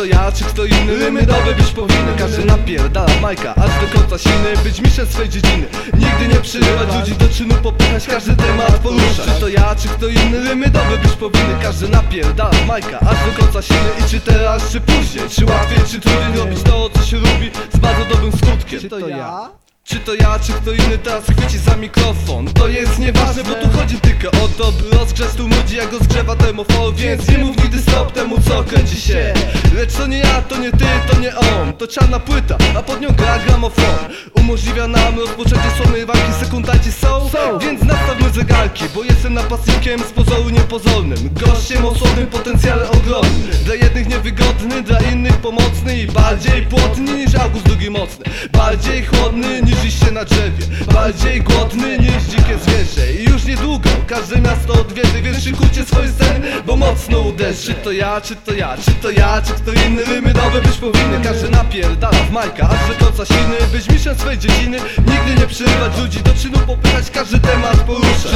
to ja, czy kto inny? Rymy dobre być powinny. Każdy napierdala Majka, aż do końca siny Być mistrzem swej dziedziny. Nigdy nie przyrywać ludzi do czynu Popychać każdy temat poruszać. Czy to ja, czy kto inny? Rymy dobre być powinny. Każdy napierdala Majka, aż do końca siny. I czy teraz, czy później? Czy łatwiej, czy trudniej robić to, co się lubi? Z bardzo dobrym skutkiem. Czy to ja? Czy to ja, czy kto inny teraz chwyci za mikrofon. To jest nieważne, bo tu chodzi tylko o to By rozgrzać tu ludzi jak rozgrzewa termofor Więc nie mów nigdy stop temu co kręci się. Lecz to nie ja, to nie ty, to nie on. To czarna płyta, a pod nią gra gramofon. Umożliwia nam rozpoczęcie słownej walki Sekundanci są, Są. Zegarki Bo jestem napastnikiem z pozoru niepozornym. Gościem o słownym potencjale ogromnym Dla jednych niewygodny, dla innych pomocny I bardziej płotny niż August drugi mocny. Bardziej chłodny niż liście na drzewie. Bardziej głodny niż dzikie zwierzę. I już niedługo każde miasto odwiedzy Więc szykujcie swoje sceny, bo mocno uderzy. Czy to ja, czy to ja, czy to ja, czy kto inny? Rymy dobre być powinny. Każdy napierdala w majka, aż do końca siny Być mistrzem swej dziedziny. Nigdy nie przyrywać ludzi do czynu Popychać każdy temat porusza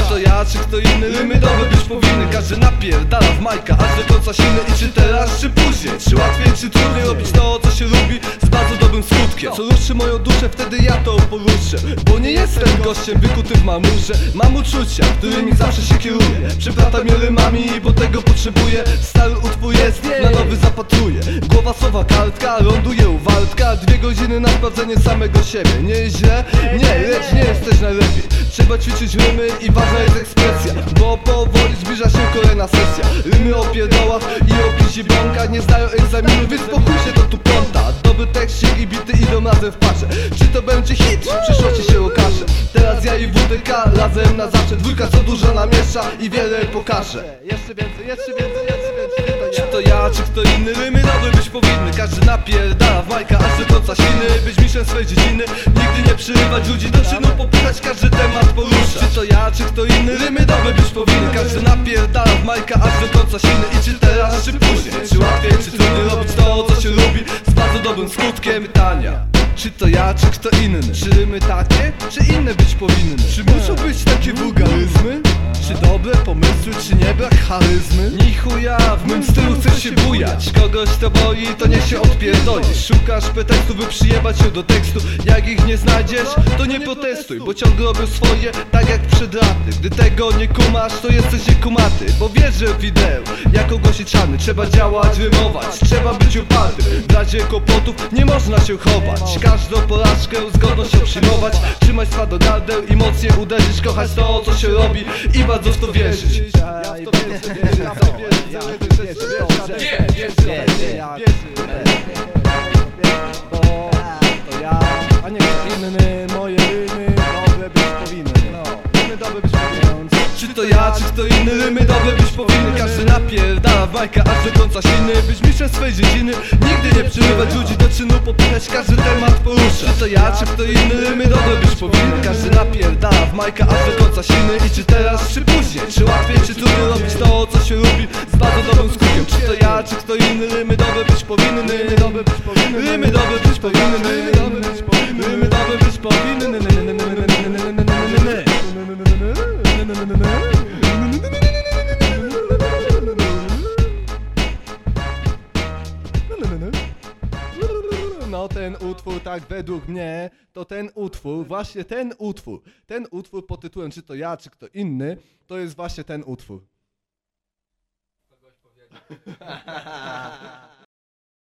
Czy to ja, czy kto inny? Rymy dobre być powinny. Każdy napierdala w majka, aż do końca siny I czy teraz, czy później? Czy łatwiej, czy trudniej robić to, co się lubi? Z bardzo dobrym skutkiem. Co ruszy moją duszę, wtedy ja to poruszę. Bo nie jestem gościem wykutym w mamurze. Mam uczucia, którymi zawsze się kieruję. Przeplatam je rymami, bo tego potrzebuję. Stary utwór jest, na nowy zapatruję. Głowa słowa kartka, ląduje u Dwie godziny na sprawdzenie samego siebie. Nie jest źle? Nie, lecz nie jesteś najlepiej Trzeba ćwiczyć rymy i ważna jest ekspresja Bo powoli zbliża się kolejna sesja. Rymy o pierdołach i o pizi bąkach Nie zdają egzaminu, więc pokój się to tu pląta Dobry tekścik i bity idą razem w parze. Czy to będzie hit? W przyszłości się okaże. Teraz ja i WDK razem na zawsze. Dwójka co dużo namiesza i wiele pokaże. Jeszcze więcej, jeszcze więcej, jeszcze więcej czy to ja, czy kto inny, rymy dobre być powinny. Każdy napierdala w majka, aż do końca siny. Być mistrzem swej dziedziny, nigdy nie przyrywać ludzi do czynu Popychać każdy temat porusza Czy to ja, czy kto inny, rymy dobre być powinny. Każdy napierdala w majka, aż do końca siny. I czy teraz, czy później, czy łatwiej, czy trudniej robić to, co się lubi? Z bardzo dobrym skutkiem pytania czy to ja, czy kto inny? Czy rymy takie, czy inne być powinny? Czy muszą być takie wulgaryzmy? Czy dobre pomysły, czy nie brak charyzmy? Ni chuja, w mym stylu chcesz się bujać Kogoś to boi, to niech się odpierdolisz Szukasz pretekstu, by przyjebać się do tekstu Jak ich nie znajdziesz, to nie protestuj Bo ciągle robią swoje, tak jak przed laty Gdy tego nie kumasz, to jesteś niekumaty Bo wiesz, że wideo, jak ogłosić czarny Trzeba działać, rymować, trzeba być upartym W razie kłopotów nie można się chować Każdą porażkę z godnością przyjmować. Trzymać twardo gardeł i mocniej uderzyć Kochać to, co się robi i bardzo w to wierzyć. Ja w to wierzę, wierzę, ja w to wierzę, wierzę, wierzę, wierzę, wierzę, ja wierzę, Bo to ja, a nie inny, moje rymy Czy to ja, czy kto inny, rymy dobre być powinny Każdy napierdala bajka, do końca siny Być mistrzem swej dziedziny, nigdy nie przyrywać ludzi do czynu Popychać każdy temat porusza Czy to ja, czy kto inny, rymy dobre być powinny Każdy napierdala w majka, do końca siny. I czy teraz, czy później, czy łatwiej, czy trudniej robić to, co się lubi? Z bardzo dobrym skutkiem. Czy to ja, czy kto inny, Rymy dobre być powinny, rymy dobre być powinny Rymy dobre być powinny, No ten utwór, tak według mnie, to ten utwór, właśnie ten utwór, ten utwór pod tytułem czy to ja, czy kto inny, to jest właśnie ten utwór.